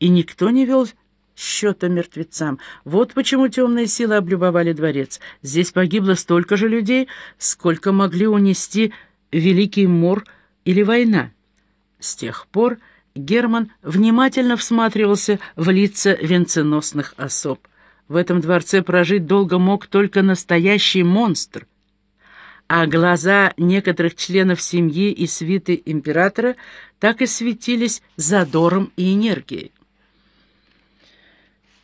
и никто не вел счета мертвецам. Вот почему темные силы облюбовали дворец. Здесь погибло столько же людей, сколько могли унести Великий Мор или война. С тех пор Герман внимательно всматривался в лица венценосных особ. В этом дворце прожить долго мог только настоящий монстр. А глаза некоторых членов семьи и свиты императора так и светились задором и энергией.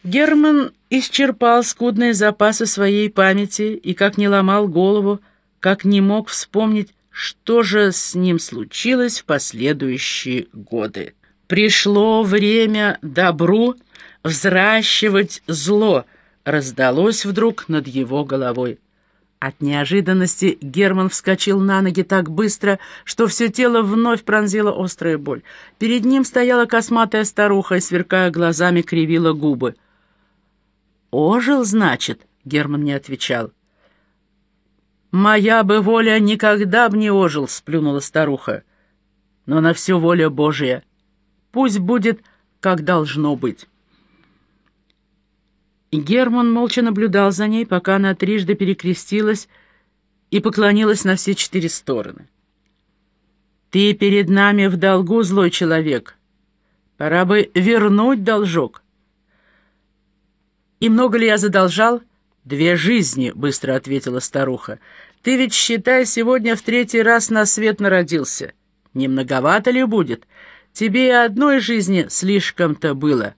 Герман исчерпал скудные запасы своей памяти и как не ломал голову, как не мог вспомнить, что же с ним случилось в последующие годы. «Пришло время добру взращивать зло», раздалось вдруг над его головой. От неожиданности Герман вскочил на ноги так быстро, что все тело вновь пронзила острая боль. Перед ним стояла косматая старуха и, сверкая глазами, кривила губы. «Ожил, значит?» — Герман не отвечал. «Моя бы воля никогда б не ожил», — сплюнула старуха. «Но на все воля Божия. Пусть будет, как должно быть». Герман молча наблюдал за ней, пока она трижды перекрестилась и поклонилась на все четыре стороны. «Ты перед нами в долгу, злой человек. Пора бы вернуть должок». «И много ли я задолжал?» «Две жизни», — быстро ответила старуха. «Ты ведь, считай, сегодня в третий раз на свет народился. Не многовато ли будет? Тебе и одной жизни слишком-то было».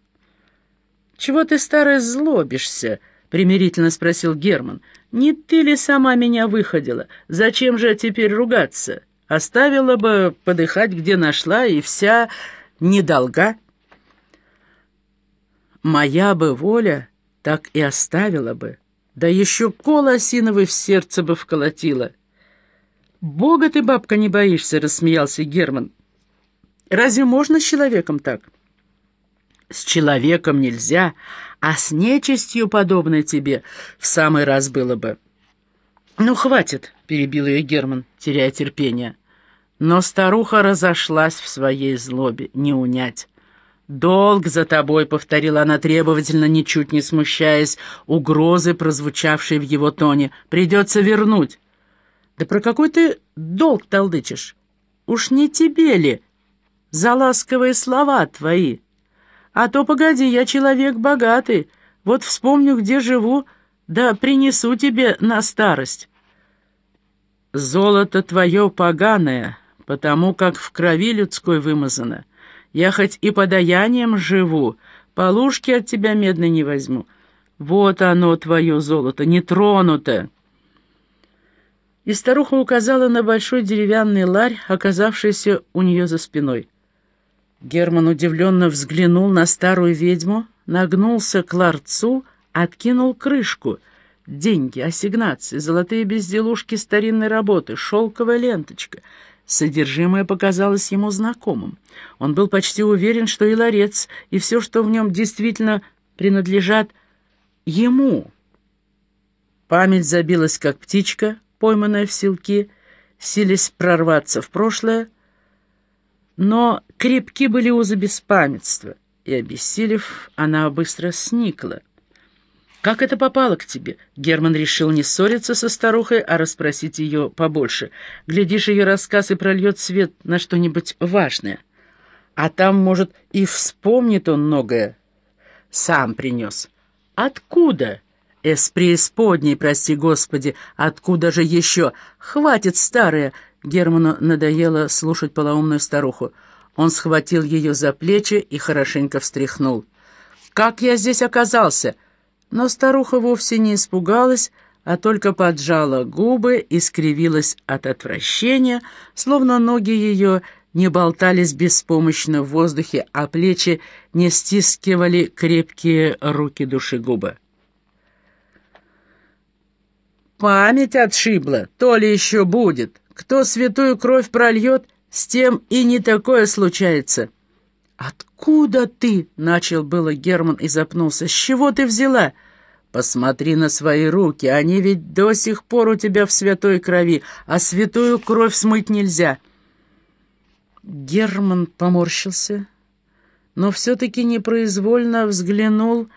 «Чего ты, старая, злобишься?» — примирительно спросил Герман. «Не ты ли сама меня выходила? Зачем же теперь ругаться? Оставила бы подыхать, где нашла, и вся недолга». «Моя бы воля так и оставила бы, да еще кол осиновый в сердце бы вколотила». «Бога ты, бабка, не боишься?» — рассмеялся Герман. «Разве можно с человеком так?» С человеком нельзя, а с нечистью, подобной тебе, в самый раз было бы. «Ну, хватит», — перебил ее Герман, теряя терпение. Но старуха разошлась в своей злобе, не унять. «Долг за тобой», — повторила она требовательно, ничуть не смущаясь, угрозы, прозвучавшей в его тоне. «Придется вернуть». «Да про какой ты долг толдычишь? Уж не тебе ли? За ласковые слова твои». А то, погоди, я человек богатый, вот вспомню, где живу, да принесу тебе на старость. Золото твое поганое, потому как в крови людской вымазано. Я хоть и подаянием живу, полушки от тебя медно не возьму. Вот оно, твое золото, не тронуто. И старуха указала на большой деревянный ларь, оказавшийся у нее за спиной. Герман удивленно взглянул на старую ведьму, нагнулся к ларцу, откинул крышку. Деньги, ассигнации, золотые безделушки старинной работы, шелковая ленточка. Содержимое показалось ему знакомым. Он был почти уверен, что и ларец, и все, что в нем действительно принадлежат ему. Память забилась, как птичка, пойманная в селки, силясь прорваться в прошлое, но крепки были узы беспамятства, и, обессилев, она быстро сникла. «Как это попало к тебе?» Герман решил не ссориться со старухой, а расспросить ее побольше. Глядишь, ее рассказ и прольет свет на что-нибудь важное. А там, может, и вспомнит он многое. Сам принес. «Откуда?» «Эс преисподней, прости господи, откуда же еще? Хватит, старая!» Герману надоело слушать полоумную старуху. Он схватил ее за плечи и хорошенько встряхнул. «Как я здесь оказался?» Но старуха вовсе не испугалась, а только поджала губы и скривилась от отвращения, словно ноги ее не болтались беспомощно в воздухе, а плечи не стискивали крепкие руки душегуба. «Память отшибла, то ли еще будет!» Кто святую кровь прольет, с тем и не такое случается. «Откуда ты?» — начал было Герман и запнулся. «С чего ты взяла?» «Посмотри на свои руки, они ведь до сих пор у тебя в святой крови, а святую кровь смыть нельзя». Герман поморщился, но все-таки непроизвольно взглянул